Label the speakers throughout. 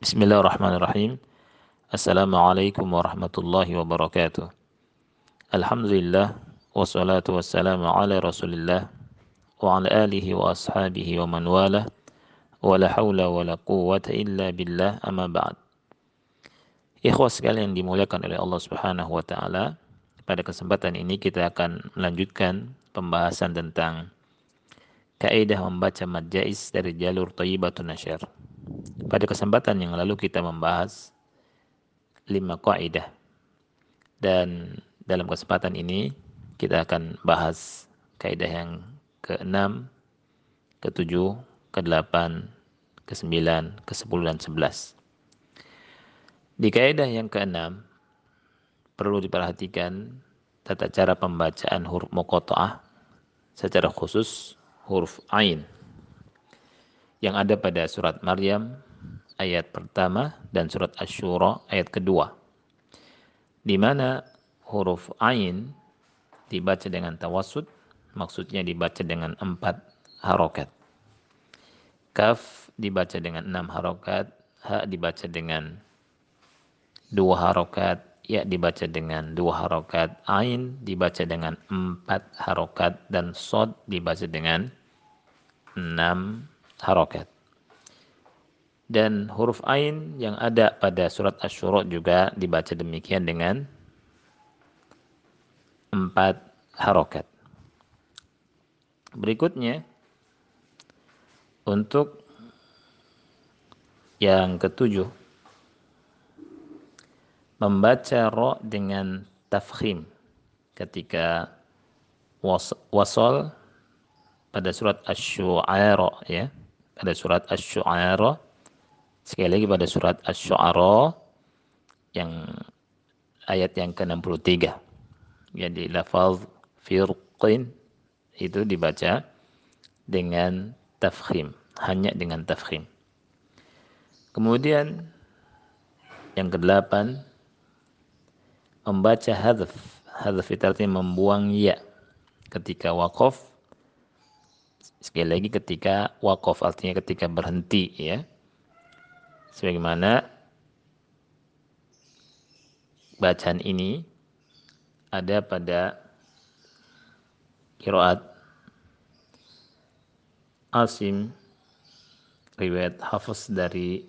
Speaker 1: Bismillahirrahmanirrahim. Assalamualaikum warahmatullahi wabarakatuh. Alhamdulillah wassalatu wassalamu ala Rasulillah wa ala alihi wa ashabihi wa man wa la haula wa la quwwata illa billah amma ba'd. Ikhwas sekalian dimuliakan oleh Allah Subhanahu wa taala. Pada kesempatan ini kita akan melanjutkan pembahasan tentang kaidah membaca mad dari jalur thayyibatun nasyar. Pada kesempatan yang lalu kita membahas lima kaidah dan dalam kesempatan ini kita akan bahas kaidah yang ke-6, ke-7, ke-8, ke-9, ke-10 dan 11. Di kaidah yang ke-6 perlu diperhatikan tata cara pembacaan huruf muqatta'ah secara khusus huruf ain yang ada pada surat Maryam ayat pertama dan surat Ash-Shura ayat kedua. Di mana huruf ain dibaca dengan tawasud, maksudnya dibaca dengan empat harokat. Kaf dibaca dengan enam harokat, ha dibaca dengan dua harokat, ya dibaca dengan dua harokat, ain dibaca dengan empat harokat, dan sod dibaca dengan enam harokat. Dan huruf ain yang ada pada surat Ash-Shura juga dibaca demikian dengan empat harokat. Berikutnya, untuk yang ketujuh, membaca ro dengan tafkhim ketika wasol pada surat Asy-Syu'ara ya pada surat Asy-Syu'ara sekali lagi pada surat Asy-Syu'ara yang ayat yang ke-63. Jadi lafaz firqin itu dibaca dengan tafkhim hanya dengan tafkhim. Kemudian yang kedelapan membaca hadf. Hadf itu artinya membuang ya ketika waqaf Sekali lagi ketika wakaf artinya ketika berhenti ya. Sebagaimana bacaan ini ada pada kiraat Asim riwayat Hafiz dari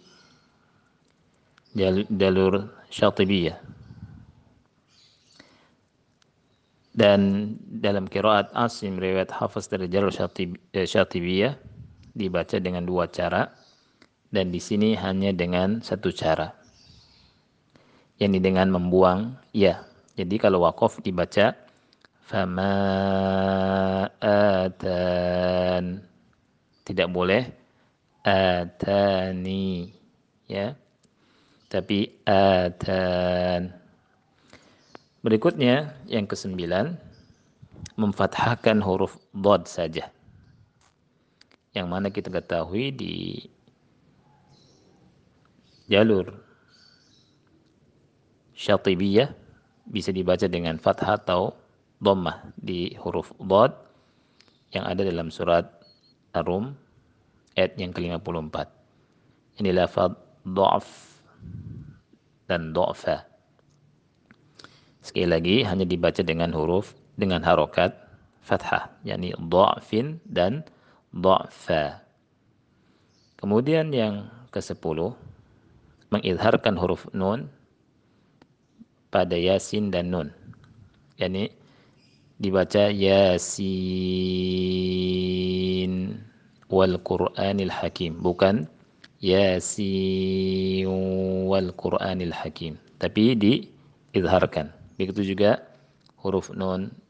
Speaker 1: jalur Syatibiyah. Dan dalam kiraat Asim riwayat Hafiz dari jalur Syatibiyah dibaca dengan dua cara dan di sini hanya dengan satu cara. Yakni dengan membuang ya. Jadi kalau wakaf dibaca fama atan. Tidak boleh atani ya. Tapi atan. Berikutnya yang kesembilan memfathahkan huruf dod saja. Yang mana kita ketahui di jalur syatibiyah bisa dibaca dengan fathah atau dhammah di huruf dod yang ada dalam surat Ar-Rum ayat yang ke-54. Ini lafaz dha'f dan dha'fa. Sekali lagi hanya dibaca dengan huruf dengan harokat fathah, yakni dha'fin dan dha'fa. Kemudian yang ke-10 mengizharkan huruf nun pada yasin dan nun. yakni dibaca yasin wal qur'anil hakim bukan yasin wal qur'anil hakim tapi diizharkan Begitu juga huruf nun